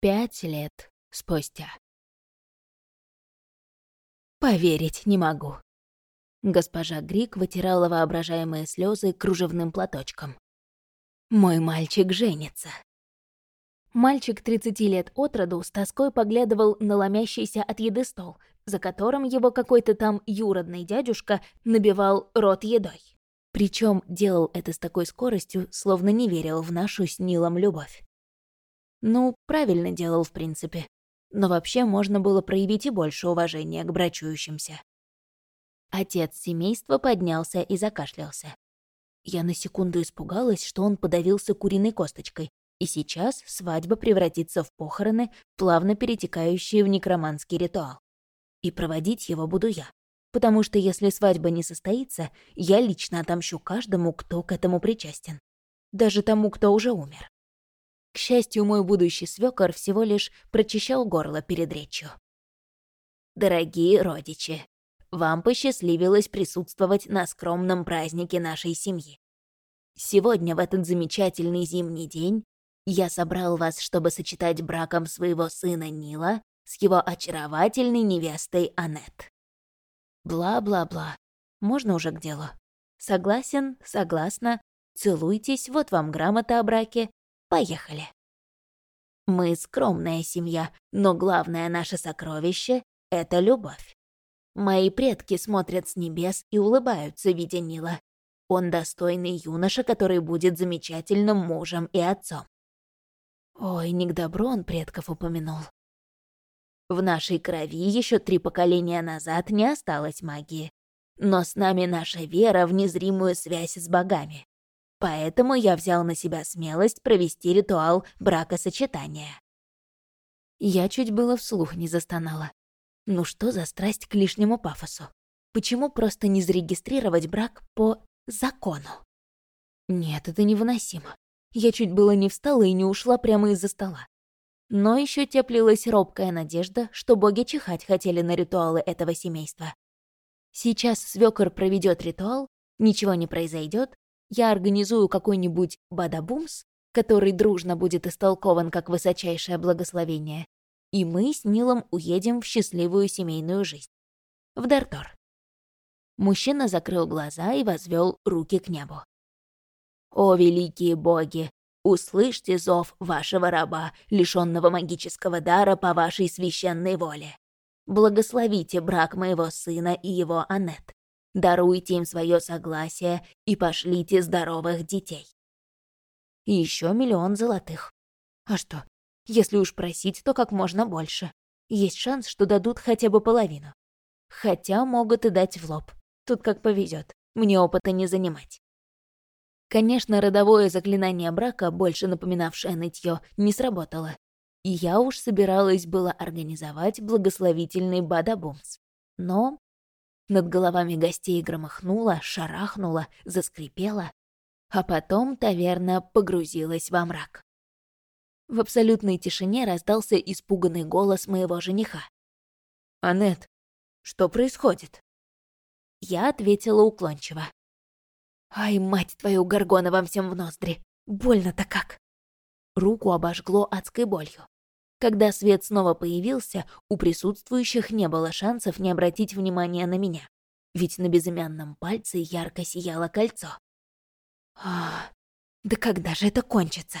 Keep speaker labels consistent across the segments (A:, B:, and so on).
A: Пять лет спустя. Поверить не могу. Госпожа Грик вытирала воображаемые слезы кружевным платочком. Мой мальчик женится. Мальчик 30 лет от роду с тоской поглядывал на ломящийся от еды стол, за которым его какой-то там юродный дядюшка набивал рот едой. Причем делал это с такой скоростью, словно не верил в нашу с Нилом любовь. Ну, правильно делал, в принципе. Но вообще можно было проявить и больше уважения к брачующимся. Отец семейства поднялся и закашлялся. Я на секунду испугалась, что он подавился куриной косточкой, и сейчас свадьба превратится в похороны, плавно перетекающие в некроманский ритуал. И проводить его буду я. Потому что если свадьба не состоится, я лично отомщу каждому, кто к этому причастен. Даже тому, кто уже умер. К счастью, мой будущий свёкор всего лишь прочищал горло перед речью. «Дорогие родичи, вам посчастливилось присутствовать на скромном празднике нашей семьи. Сегодня, в этот замечательный зимний день, я собрал вас, чтобы сочетать браком своего сына Нила с его очаровательной невестой Аннет. Бла-бла-бла. Можно уже к делу? Согласен, согласна. Целуйтесь, вот вам грамота о браке. Поехали. Мы скромная семья, но главное наше сокровище — это любовь. Мои предки смотрят с небес и улыбаются, видя Нила. Он достойный юноша, который будет замечательным мужем и отцом. Ой, не к добру он предков упомянул. В нашей крови еще три поколения назад не осталось магии. Но с нами наша вера в незримую связь с богами. Поэтому я взял на себя смелость провести ритуал бракосочетания. Я чуть было вслух не застонала. Ну что за страсть к лишнему пафосу? Почему просто не зарегистрировать брак по закону? Нет, это невыносимо. Я чуть было не встала и не ушла прямо из-за стола. Но еще теплилась робкая надежда, что боги чихать хотели на ритуалы этого семейства. Сейчас свекор проведет ритуал, ничего не произойдет, я организую какой-нибудь бадабумс, который дружно будет истолкован как высочайшее благословение, и мы с Нилом уедем в счастливую семейную жизнь. В Дартор. Мужчина закрыл глаза и возвел руки к небу. «О, великие боги! Услышьте зов вашего раба, лишенного магического дара по вашей священной воле. Благословите брак моего сына и его Анет даруйте им свое согласие и пошлите здоровых детей. И еще миллион золотых. А что, если уж просить, то как можно больше. Есть шанс, что дадут хотя бы половину. Хотя могут и дать в лоб. Тут как повезет. Мне опыта не занимать. Конечно, родовое заклинание брака, больше напоминавшее нытье, не сработало. И я уж собиралась было организовать благословительный бадабумс. Но над головами гостей громыхнуло, шарахнуло, заскрипело, а потом таверна погрузилась во мрак. В абсолютной тишине раздался испуганный голос моего жениха. «Анет, что происходит?» Я ответила уклончиво. «Ай, мать твою, горгона вам всем в ноздри! Больно-то как!» Руку обожгло адской болью. Когда свет снова появился, у присутствующих не было шансов не обратить внимания на меня. Ведь на безымянном пальце ярко сияло кольцо. А, да когда же это кончится?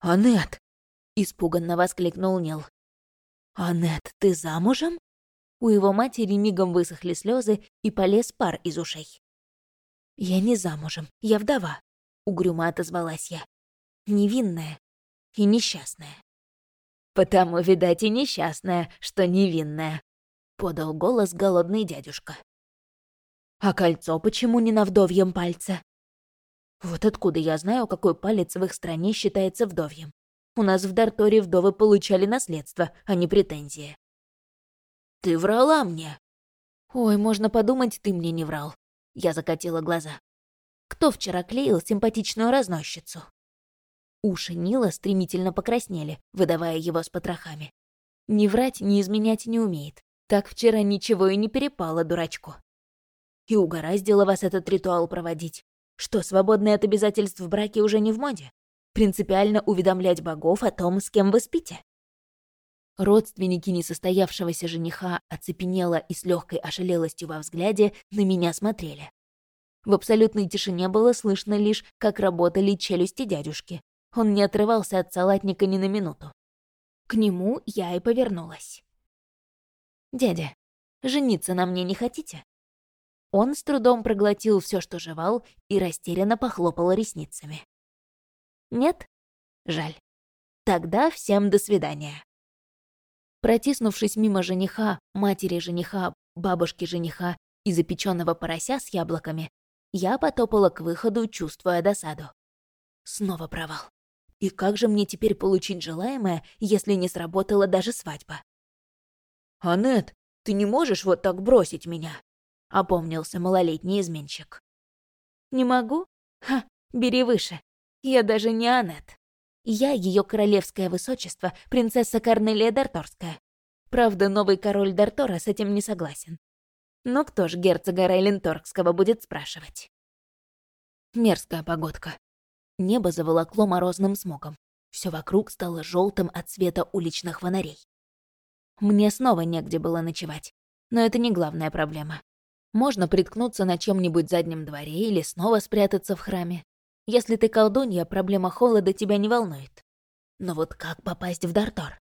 A: «Анет!» — испуганно воскликнул Нил. «Анет, ты замужем?» У его матери мигом высохли слезы и полез пар из ушей. «Я не замужем, я вдова», — угрюмо отозвалась я. «Невинная и несчастная». «Потому, видать, и несчастная, что невинная», — подал голос голодный дядюшка. «А кольцо почему не на вдовьем пальце?» «Вот откуда я знаю, какой палец в их стране считается вдовьем? У нас в Дарторе вдовы получали наследство, а не претензии». «Ты врала мне!» «Ой, можно подумать, ты мне не врал». Я закатила глаза. «Кто вчера клеил симпатичную разносчицу?» Уши Нила стремительно покраснели, выдавая его с потрохами. Не врать, не изменять не умеет. Так вчера ничего и не перепало дурачку. И угораздило вас этот ритуал проводить. Что, свободный от обязательств в браке уже не в моде? принципиально уведомлять богов о том, с кем вы спите? Родственники несостоявшегося жениха оцепенело и с легкой ошалелостью во взгляде на меня смотрели. В абсолютной тишине было слышно лишь, как работали челюсти дядюшки. Он не отрывался от салатника ни на минуту. К нему я и повернулась. «Дядя, жениться на мне не хотите?» Он с трудом проглотил все, что жевал, и растерянно похлопал ресницами. «Нет? Жаль. Тогда всем до свидания». Протиснувшись мимо жениха, матери жениха, бабушки жениха и запеченного порося с яблоками, я потопала к выходу, чувствуя досаду. Снова провал. И как же мне теперь получить желаемое, если не сработала даже свадьба? «Анет, ты не можешь вот так бросить меня?» — опомнился малолетний изменщик. «Не могу? Ха, бери выше. Я даже не Анет. Я ее королевское высочество, принцесса Корнелия Дарторская. Правда, новый король Дартора с этим не согласен. Но кто ж герцога Рейленторгского будет спрашивать? Мерзкая погодка. Небо заволокло морозным смогом. Все вокруг стало желтым от света уличных фонарей. Мне снова негде было ночевать. Но это не главная проблема. Можно приткнуться на чем-нибудь заднем дворе или снова спрятаться в храме. Если ты колдунья, проблема холода тебя не волнует. Но вот как попасть в Дартор?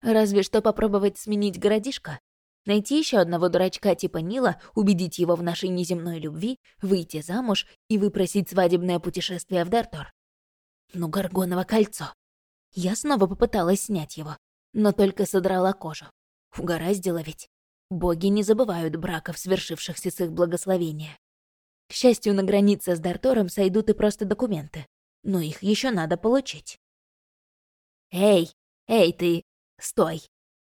A: Разве что попробовать сменить городишко? Найти еще одного дурачка типа Нила, убедить его в нашей неземной любви, выйти замуж и выпросить свадебное путешествие в Дартор. Ну, Гаргоново кольцо. Я снова попыталась снять его, но только содрала кожу. Угораздило ведь. Боги не забывают браков, свершившихся с их благословения. К счастью, на границе с Дартором сойдут и просто документы. Но их еще надо получить. «Эй, эй ты, стой!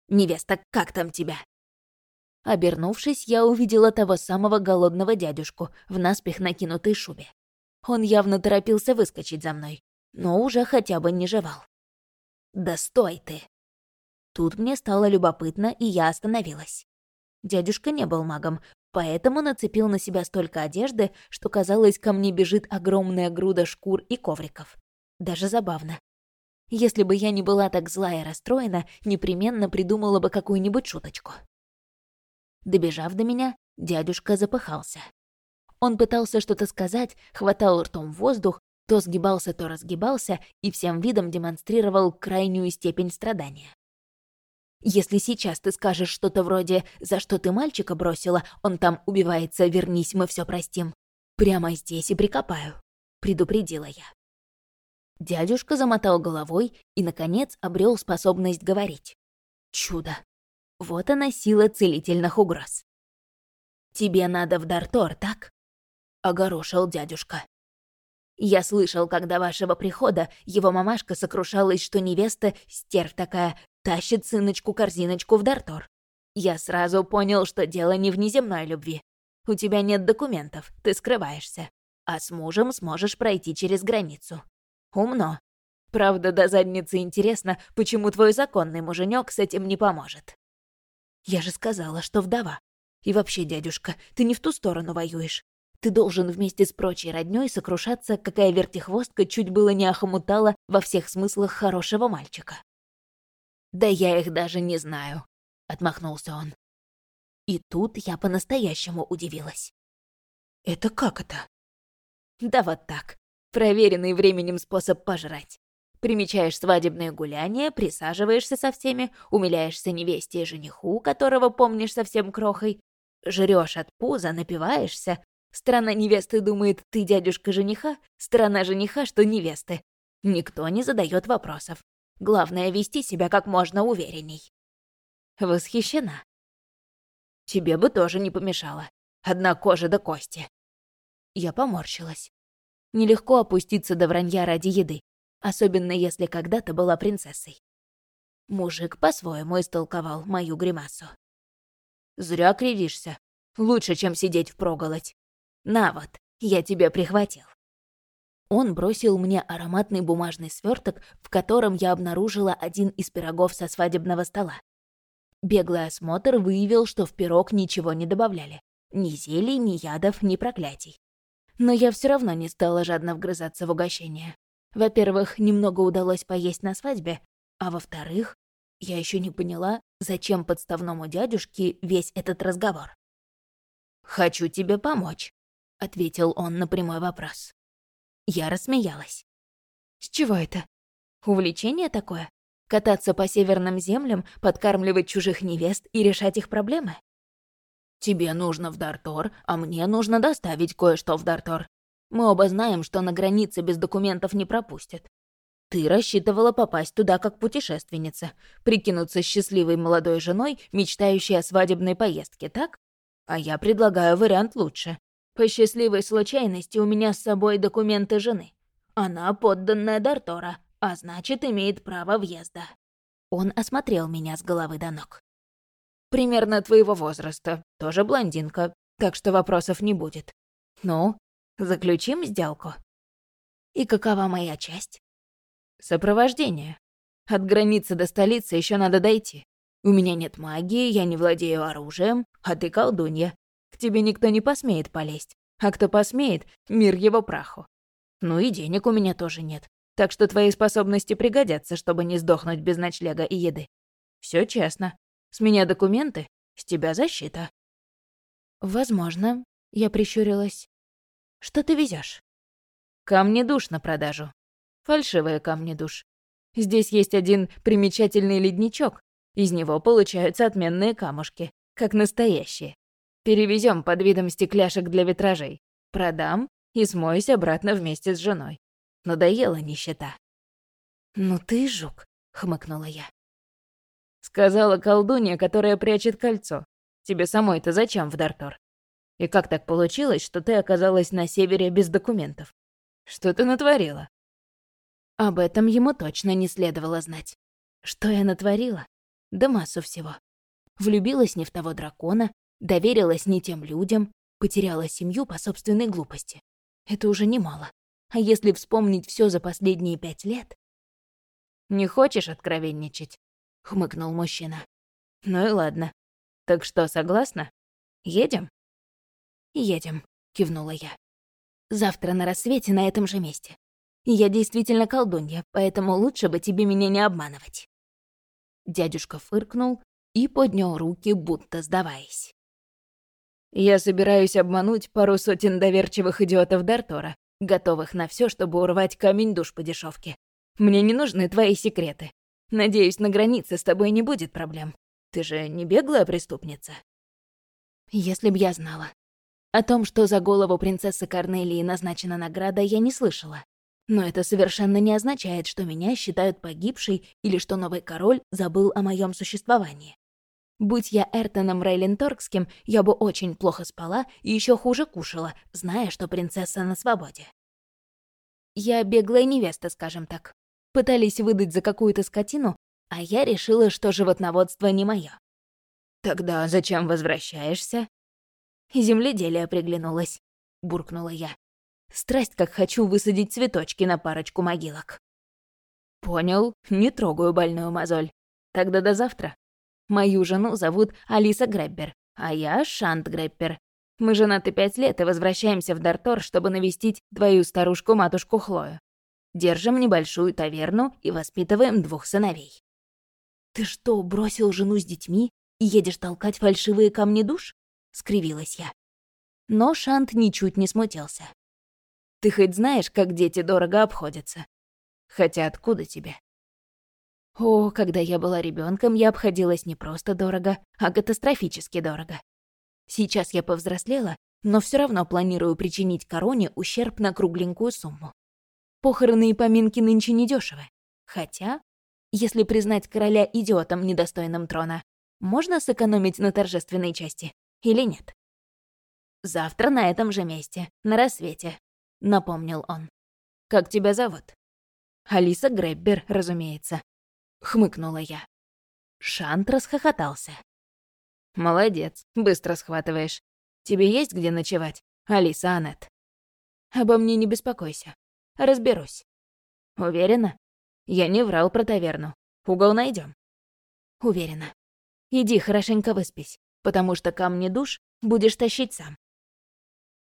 A: Невеста, как там тебя?» Обернувшись, я увидела того самого голодного дядюшку в наспех накинутой шубе. Он явно торопился выскочить за мной, но уже хотя бы не жевал. «Да стой ты!» Тут мне стало любопытно, и я остановилась. Дядюшка не был магом, поэтому нацепил на себя столько одежды, что казалось, ко мне бежит огромная груда шкур и ковриков. Даже забавно. Если бы я не была так зла и расстроена, непременно придумала бы какую-нибудь шуточку. Добежав до меня, дядюшка запыхался. Он пытался что-то сказать, хватал ртом воздух, то сгибался, то разгибался и всем видом демонстрировал крайнюю степень страдания. Если сейчас ты скажешь что-то вроде «За что ты мальчика бросила? Он там убивается, вернись, мы все простим». Прямо здесь и прикопаю», — предупредила я. Дядюшка замотал головой и, наконец, обрел способность говорить. Чудо. Вот она сила целительных угроз. «Тебе надо в Дартор, так?» — огорошил дядюшка. Я слышал, когда вашего прихода его мамашка сокрушалась, что невеста, стерв такая, тащит сыночку-корзиночку в Дартор. Я сразу понял, что дело не в неземной любви. У тебя нет документов, ты скрываешься. А с мужем сможешь пройти через границу. Умно. Правда, до задницы интересно, почему твой законный муженек с этим не поможет. Я же сказала, что вдова. И вообще, дядюшка, ты не в ту сторону воюешь. Ты должен вместе с прочей роднёй сокрушаться, какая вертихвостка чуть было не охомутала во всех смыслах хорошего мальчика. «Да я их даже не знаю», — отмахнулся он. И тут я по-настоящему удивилась. «Это как это?» «Да вот так. Проверенный временем способ пожрать. Примечаешь свадебное гуляние, присаживаешься со всеми, умиляешься невесте и жениху, которого помнишь совсем крохой, жрёшь от пуза, напиваешься. Сторона невесты думает, ты дядюшка жениха, сторона жениха, что невесты. Никто не задает вопросов. Главное — вести себя как можно уверенней. Восхищена. Тебе бы тоже не помешало. Одна кожа до кости. Я поморщилась. Нелегко опуститься до вранья ради еды, особенно если когда-то была принцессой. Мужик по-своему истолковал мою гримасу. «Зря кривишься. Лучше, чем сидеть впроголодь. На вот, я тебя прихватил». Он бросил мне ароматный бумажный сверток, в котором я обнаружила один из пирогов со свадебного стола. Беглый осмотр выявил, что в пирог ничего не добавляли. Ни зелий, ни ядов, ни проклятий. Но я все равно не стала жадно вгрызаться в угощение. Во-первых, немного удалось поесть на свадьбе, а во-вторых, я еще не поняла, зачем подставному дядюшке весь этот разговор. «Хочу тебе помочь», — ответил он на прямой вопрос. Я рассмеялась. «С чего это? Увлечение такое? Кататься по северным землям, подкармливать чужих невест и решать их проблемы?» «Тебе нужно в Дартор, а мне нужно доставить кое-что в Дартор. Мы оба знаем, что на границе без документов не пропустят. Ты рассчитывала попасть туда как путешественница, прикинуться счастливой молодой женой, мечтающей о свадебной поездке, так? А я предлагаю вариант лучше. По счастливой случайности у меня с собой документы жены. Она подданная Дартора, а значит, имеет право въезда. Он осмотрел меня с головы до ног. Примерно твоего возраста, тоже блондинка, так что вопросов не будет. Ну, заключим сделку. И какова моя часть? Сопровождение. От границы до столицы еще надо дойти. У меня нет магии, я не владею оружием, а ты колдунья. К тебе никто не посмеет полезть. А кто посмеет, мир его праху. Ну и денег у меня тоже нет. Так что твои способности пригодятся, чтобы не сдохнуть без ночлега и еды. Все честно. С меня документы, с тебя защита. Возможно, я прищурилась. Что ты везешь? Камни душ на продажу. Фальшивые камни душ. Здесь есть один примечательный ледничок. Из него получаются отменные камушки, как настоящие. Перевезем под видом стекляшек для витражей. Продам и смоюсь обратно вместе с женой. Надоела нищета. «Ну ты жук», — хмыкнула я. Сказала колдунья, которая прячет кольцо. Тебе самой-то зачем в Дартор? И как так получилось, что ты оказалась на севере без документов? Что ты натворила? Об этом ему точно не следовало знать. Что я натворила? Да массу всего. Влюбилась не в того дракона, доверилась не тем людям, потеряла семью по собственной глупости. Это уже немало. А если вспомнить все за последние пять лет... «Не хочешь откровенничать?» — хмыкнул мужчина. «Ну и ладно. Так что, согласна? Едем?» «Едем», — кивнула я. «Завтра на рассвете на этом же месте. Я действительно колдунья, поэтому лучше бы тебе меня не обманывать». Дядюшка фыркнул и поднял руки, будто сдаваясь. «Я собираюсь обмануть пару сотен доверчивых идиотов Дартора, готовых на все, чтобы урвать камень душ по дешевке. Мне не нужны твои секреты. Надеюсь, на границе с тобой не будет проблем. Ты же не беглая преступница?» Если б я знала. О том, что за голову принцессы Корнелии назначена награда, я не слышала. Но это совершенно не означает, что меня считают погибшей или что новый король забыл о моем существовании. Будь я Эртоном Рейленторгским, я бы очень плохо спала и еще хуже кушала, зная, что принцесса на свободе. Я беглая невеста, скажем так. Пытались выдать за какую-то скотину, а я решила, что животноводство не мое. «Тогда зачем возвращаешься?» «Земледелие приглянулось», — буркнула я. Страсть, как хочу высадить цветочки на парочку могилок. Понял, не трогаю больную мозоль. Тогда до завтра. Мою жену зовут Алиса Греббер, а я Шант Греббер. Мы женаты пять лет и возвращаемся в Дартор, чтобы навестить твою старушку-матушку Хлою. Держим небольшую таверну и воспитываем двух сыновей. «Ты что, бросил жену с детьми и едешь толкать фальшивые камни душ?» — скривилась я. Но Шант ничуть не смутился. Ты хоть знаешь, как дети дорого обходятся? Хотя откуда тебе? О, когда я была ребенком, я обходилась не просто дорого, а катастрофически дорого. Сейчас я повзрослела, но все равно планирую причинить короне ущерб на кругленькую сумму. Похороны и поминки нынче недешевы. Хотя, если признать короля идиотом, недостойным трона, можно сэкономить на торжественной части или нет? Завтра на этом же месте, на рассвете, — напомнил он. «Как тебя зовут?» «Алиса Греббер, разумеется», — хмыкнула я. Шант расхохотался. «Молодец, быстро схватываешь. Тебе есть где ночевать, Алиса Аннет?» «Обо мне не беспокойся. Разберусь». «Уверена?» «Я не врал про таверну. Угол найдем. «Уверена. Иди хорошенько выспись, потому что камни душ будешь тащить сам».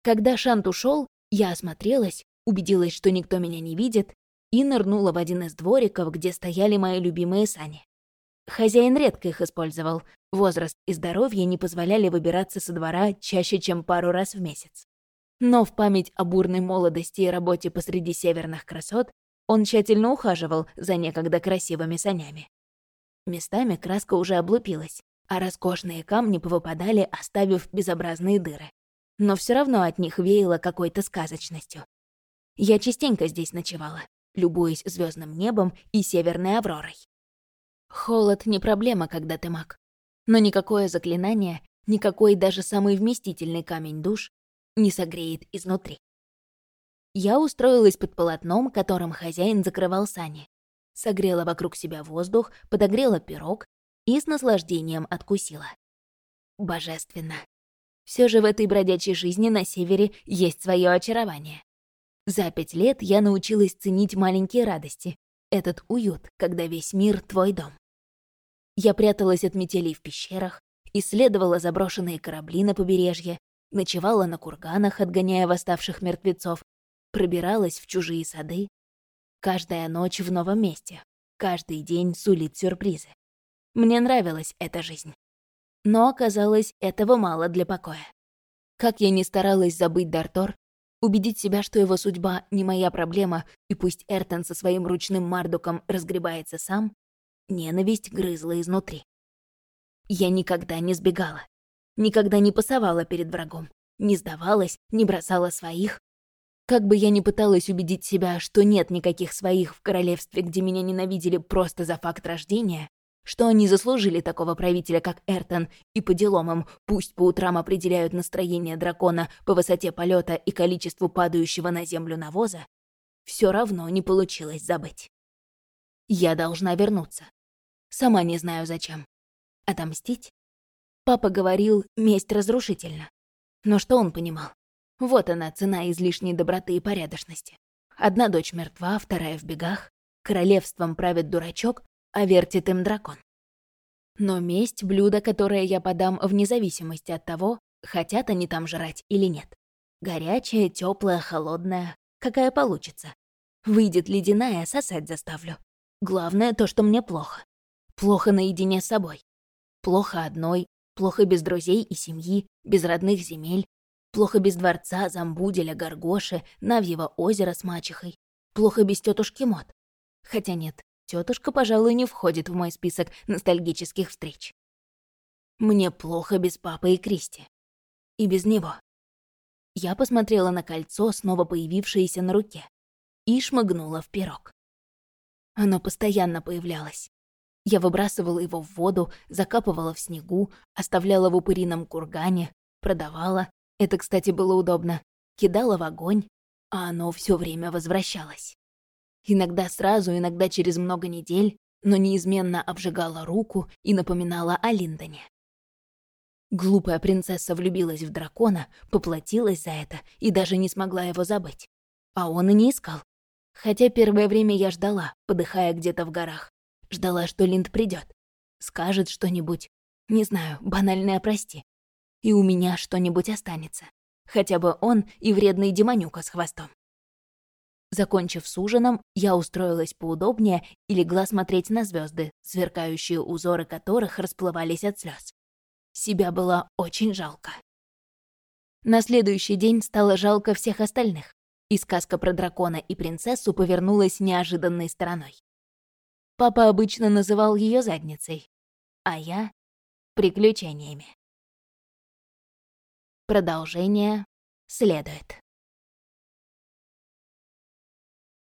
A: Когда Шант ушел, я осмотрелась, убедилась, что никто меня не видит, и нырнула в один из двориков, где стояли мои любимые сани. Хозяин редко их использовал, возраст и здоровье не позволяли выбираться со двора чаще, чем пару раз в месяц. Но в память о бурной молодости и работе посреди северных красот он тщательно ухаживал за некогда красивыми санями. Местами краска уже облупилась, а роскошные камни повыпадали, оставив безобразные дыры. Но все равно от них веяло какой-то сказочностью. Я частенько здесь ночевала, любуясь звездным небом и северной авророй. Холод не проблема, когда ты маг. Но никакое заклинание, никакой даже самый вместительный камень душ не согреет изнутри. Я устроилась под полотном, которым хозяин закрывал сани. Согрела вокруг себя воздух, подогрела пирог и с наслаждением откусила. Божественно. Все же в этой бродячей жизни на севере есть свое очарование. За пять лет я научилась ценить маленькие радости, этот уют, когда весь мир — твой дом. Я пряталась от метелей в пещерах, исследовала заброшенные корабли на побережье, ночевала на курганах, отгоняя восставших мертвецов, пробиралась в чужие сады. Каждая ночь в новом месте, каждый день сулит сюрпризы. Мне нравилась эта жизнь. Но оказалось, этого мало для покоя. Как я ни старалась забыть Дартор, убедить себя, что его судьба не моя проблема, и пусть Эртон со своим ручным мардуком разгребается сам, ненависть грызла изнутри. Я никогда не сбегала, никогда не пасовала перед врагом, не сдавалась, не бросала своих. Как бы я ни пыталась убедить себя, что нет никаких своих в королевстве, где меня ненавидели просто за факт рождения, что они заслужили такого правителя, как Эртон, и по делам им пусть по утрам определяют настроение дракона по высоте полета и количеству падающего на землю навоза, все равно не получилось забыть. Я должна вернуться. Сама не знаю зачем. Отомстить? Папа говорил, месть разрушительна. Но что он понимал? Вот она, цена излишней доброты и порядочности. Одна дочь мертва, вторая в бегах. Королевством правит дурачок, а вертит им дракон. Но месть — блюдо, которое я подам вне зависимости от того, хотят они там жрать или нет. Горячая, теплая, холодная, какая получится. Выйдет ледяная, сосать заставлю. Главное то, что мне плохо. Плохо наедине с собой. Плохо одной, плохо без друзей и семьи, без родных земель, плохо без дворца, замбуделя, горгоши, Навьего озера с мачехой, плохо без тетушки Мот. Хотя нет, Тетушка, пожалуй, не входит в мой список ностальгических встреч. Мне плохо без папы и Кристи. И без него. Я посмотрела на кольцо, снова появившееся на руке, и шмыгнула в пирог. Оно постоянно появлялось. Я выбрасывала его в воду, закапывала в снегу, оставляла в упырином кургане, продавала. Это, кстати, было удобно. Кидала в огонь, а оно все время возвращалось. Иногда сразу, иногда через много недель, но неизменно обжигала руку и напоминала о Линдоне. Глупая принцесса влюбилась в дракона, поплатилась за это и даже не смогла его забыть. А он и не искал. Хотя первое время я ждала, подыхая где-то в горах. Ждала, что Линд придет, Скажет что-нибудь. Не знаю, банальное прости. И у меня что-нибудь останется. Хотя бы он и вредный демонюка с хвостом. Закончив с ужином, я устроилась поудобнее и легла смотреть на звезды, сверкающие узоры которых расплывались от слез. Себя было очень жалко. На следующий день стало жалко всех остальных, и сказка про дракона и принцессу повернулась неожиданной стороной. Папа обычно называл ее задницей, а я — приключениями. Продолжение следует.